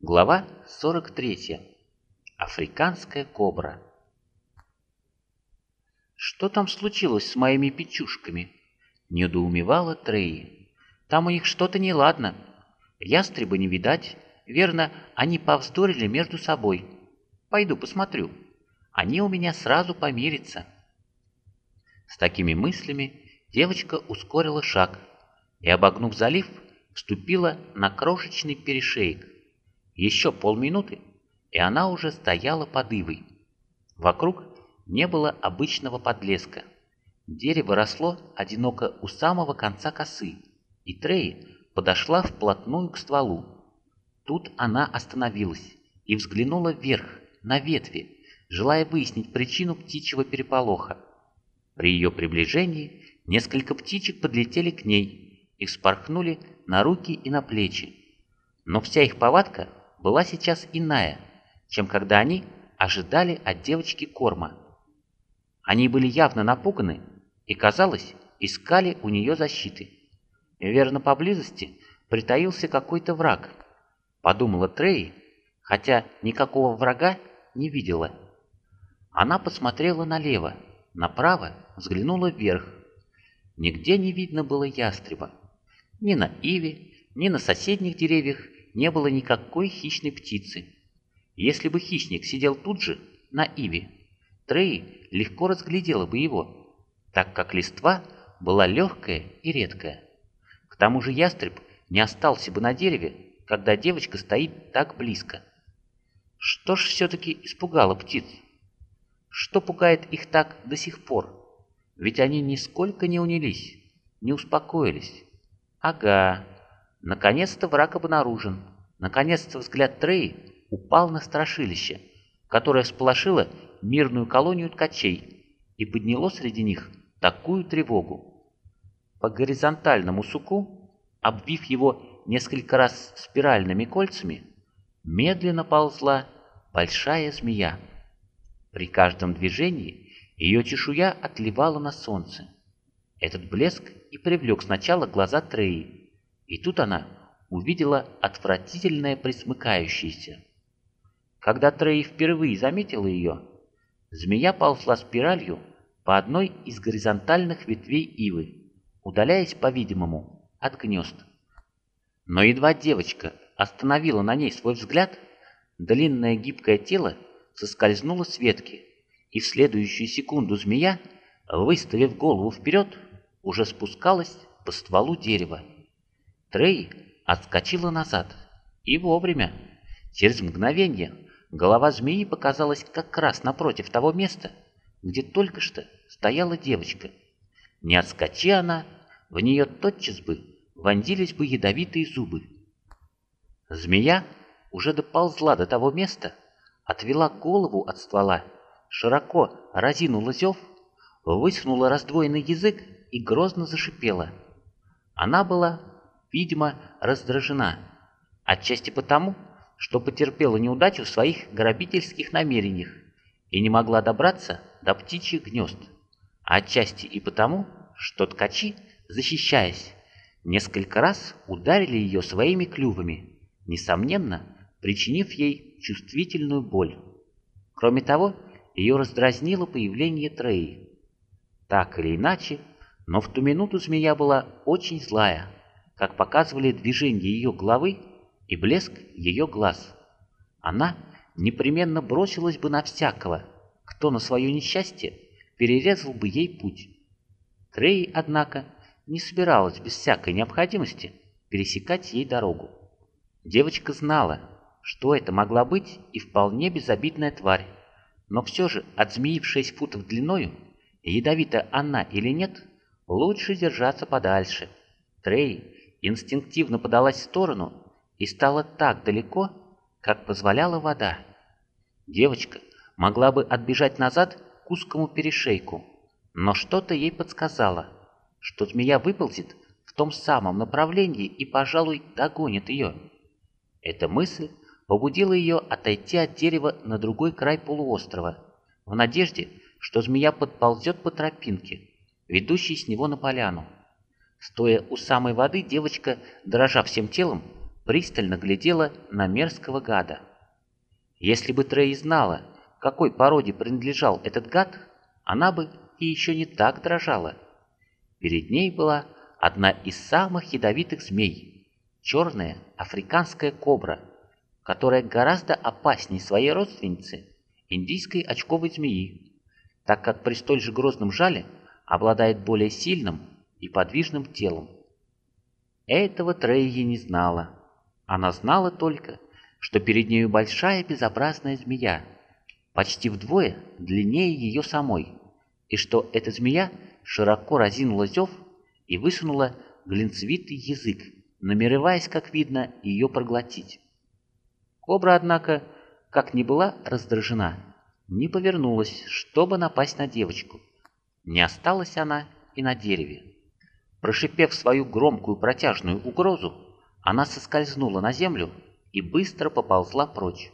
Глава 43. Африканская кобра. «Что там случилось с моими печушками?» — недоумевала Треи. «Там у них что-то неладно. Ястреба не видать. Верно, они повздорили между собой. Пойду посмотрю. Они у меня сразу помирятся». С такими мыслями девочка ускорила шаг и, обогнув залив, вступила на крошечный перешеек. Еще полминуты, и она уже стояла под ивой. Вокруг не было обычного подлеска. Дерево росло одиноко у самого конца косы, и Трей подошла вплотную к стволу. Тут она остановилась и взглянула вверх, на ветви, желая выяснить причину птичьего переполоха. При ее приближении несколько птичек подлетели к ней и вспорхнули на руки и на плечи. Но вся их повадка была сейчас иная, чем когда они ожидали от девочки корма. Они были явно напуганы и, казалось, искали у нее защиты. Верно, поблизости притаился какой-то враг, подумала Трей, хотя никакого врага не видела. Она посмотрела налево, направо взглянула вверх. Нигде не видно было ястреба. Ни на иве, ни на соседних деревьях не было никакой хищной птицы. Если бы хищник сидел тут же, на иве, Трей легко разглядела бы его, так как листва была легкая и редкая. К тому же ястреб не остался бы на дереве, когда девочка стоит так близко. Что ж все-таки испугало птиц? Что пугает их так до сих пор? Ведь они нисколько не унялись, не успокоились. Ага, наконец-то враг обнаружен. Наконец-то взгляд Треи упал на страшилище, которое сполошило мирную колонию ткачей и подняло среди них такую тревогу. По горизонтальному суку, обвив его несколько раз спиральными кольцами, медленно ползла большая змея. При каждом движении ее чешуя отливала на солнце. Этот блеск и привлек сначала глаза Треи, и тут она увидела отвратительное присмыкающееся. Когда Трей впервые заметила ее, змея ползла спиралью по одной из горизонтальных ветвей ивы, удаляясь, по-видимому, от гнезд. Но едва девочка остановила на ней свой взгляд, длинное гибкое тело соскользнуло с ветки, и в следующую секунду змея, выставив голову вперед, уже спускалась по стволу дерева. Трей отскочила назад, и вовремя. Через мгновение голова змеи показалась как раз напротив того места, где только что стояла девочка. Не отскочи она, в нее тотчас бы вонзились бы ядовитые зубы. Змея уже доползла до того места, отвела голову от ствола, широко разинула зев, высунула раздвоенный язык и грозно зашипела. Она была, видимо, раздражена, отчасти потому, что потерпела неудачу в своих грабительских намерениях и не могла добраться до птичьих гнезд, а отчасти и потому, что ткачи, защищаясь, несколько раз ударили ее своими клювами, несомненно, причинив ей чувствительную боль. Кроме того, ее раздразнило появление Треи. Так или иначе, но в ту минуту змея была очень злая, как показывали движения ее головы и блеск ее глаз. Она непременно бросилась бы на всякого, кто на свое несчастье перерезал бы ей путь. Трей, однако, не собиралась без всякой необходимости пересекать ей дорогу. Девочка знала, что это могла быть и вполне безобидная тварь, но все же, от змеи в шесть футов длиною, ядовита она или нет, лучше держаться подальше. Трей инстинктивно подалась в сторону и стала так далеко, как позволяла вода. Девочка могла бы отбежать назад к узкому перешейку, но что-то ей подсказало, что змея выползет в том самом направлении и, пожалуй, догонит ее. Эта мысль побудила ее отойти от дерева на другой край полуострова, в надежде, что змея подползет по тропинке, ведущей с него на поляну. Стоя у самой воды, девочка, дрожа всем телом, пристально глядела на мерзкого гада. Если бы Трей знала, какой породе принадлежал этот гад, она бы и еще не так дрожала. Перед ней была одна из самых ядовитых змей, черная африканская кобра, которая гораздо опаснее своей родственницы, индийской очковой змеи, так как при столь же грозном жале обладает более сильным и подвижным телом. Этого Трейи не знала. Она знала только, что перед нею большая безобразная змея, почти вдвое длиннее ее самой, и что эта змея широко разинула зев и высунула глинцевитый язык, намереваясь, как видно, ее проглотить. Кобра, однако, как ни была раздражена, не повернулась, чтобы напасть на девочку. Не осталась она и на дереве. Прошипев свою громкую протяжную угрозу, она соскользнула на землю и быстро поползла прочь.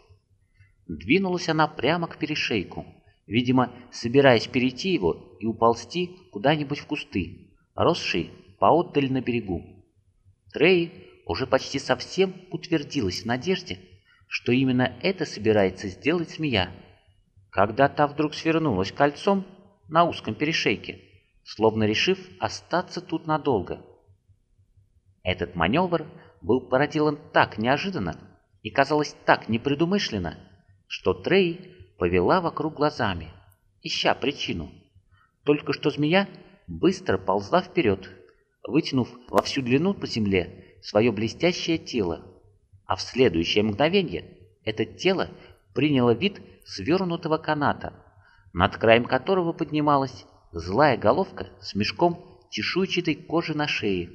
Двинулась она прямо к перешейку, видимо, собираясь перейти его и уползти куда-нибудь в кусты, росшие поотдаль на берегу. Трей уже почти совсем утвердилась в надежде, что именно это собирается сделать змея, когда та вдруг свернулась кольцом на узком перешейке, словно решив остаться тут надолго. Этот маневр был проделан так неожиданно и казалось так непредумышленно, что Трей повела вокруг глазами, ища причину. Только что змея быстро ползла вперед, вытянув во всю длину по земле свое блестящее тело, а в следующее мгновение это тело приняло вид свернутого каната, над краем которого поднималась злая головка с мешком чешуйчатой кожи на шее,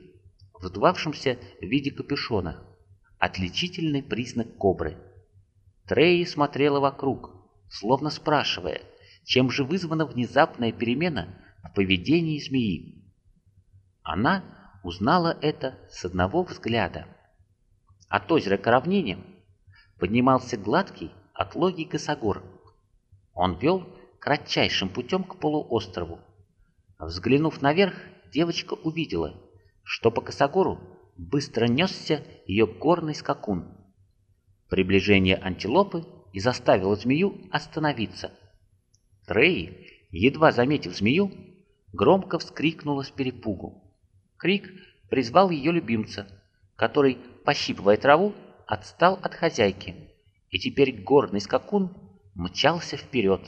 вздувавшимся в виде капюшона, отличительный признак кобры. Трей смотрела вокруг, словно спрашивая, чем же вызвана внезапная перемена в поведении змеи. Она узнала это с одного взгляда. От озера к равнине поднимался гладкий отлогий косогор. Он вел кратчайшим путем к полуострову. Взглянув наверх, девочка увидела, что по косогору быстро несся ее горный скакун. Приближение антилопы и заставило змею остановиться. Трей, едва заметив змею, громко вскрикнула с перепугу. Крик призвал ее любимца, который, пощипывая траву, отстал от хозяйки, и теперь горный скакун мчался вперед.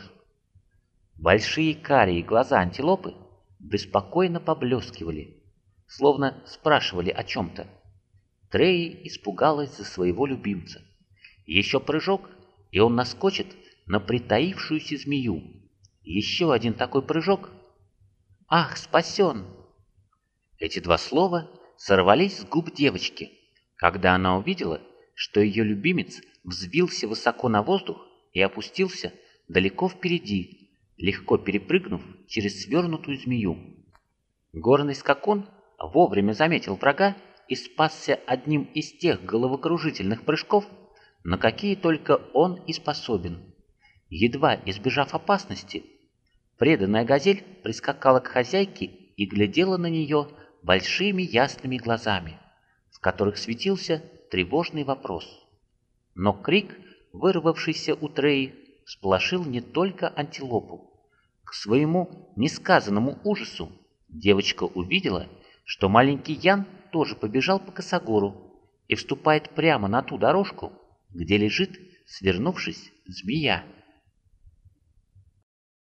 Большие карие глаза антилопы беспокойно поблескивали, словно спрашивали о чем-то. Трей испугалась за своего любимца. Еще прыжок, и он наскочит на притаившуюся змею. Еще один такой прыжок. «Ах, спасен!» Эти два слова сорвались с губ девочки, когда она увидела, что ее любимец взвился высоко на воздух и опустился далеко впереди, легко перепрыгнув через свернутую змею. Горный скакун вовремя заметил врага и спасся одним из тех головокружительных прыжков, на какие только он и способен. Едва избежав опасности, преданная газель прискакала к хозяйке и глядела на нее большими ясными глазами, в которых светился тревожный вопрос. Но крик, вырвавшийся у Треи, сплошил не только антилопу. К своему несказанному ужасу девочка увидела, что маленький Ян тоже побежал по косогору и вступает прямо на ту дорожку, где лежит, свернувшись, змея.